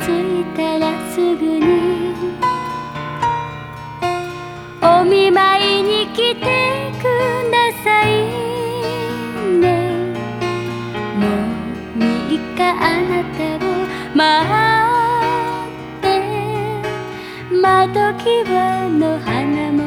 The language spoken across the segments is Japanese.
着いたらすぐにお見舞いに来てくださいね。もう3日あなたを待って。窓際の花も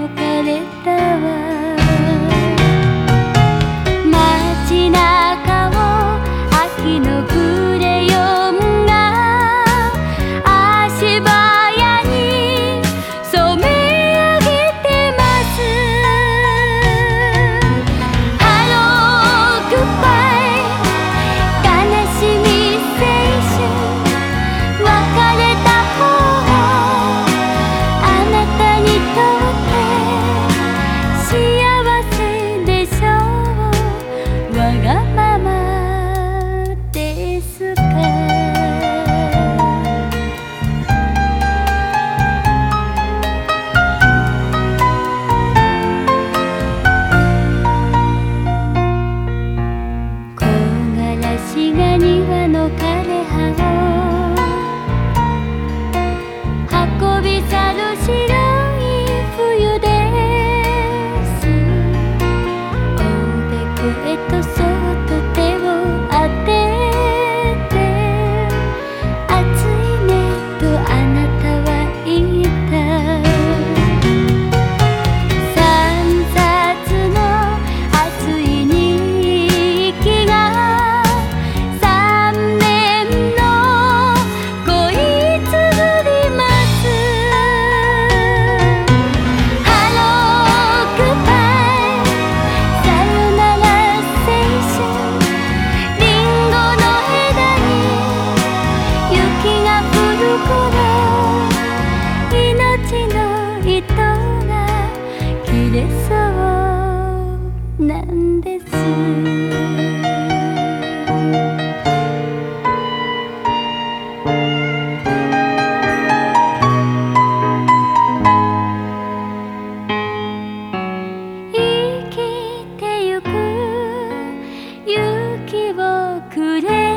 なんです」「生きてゆく勇気をくれ」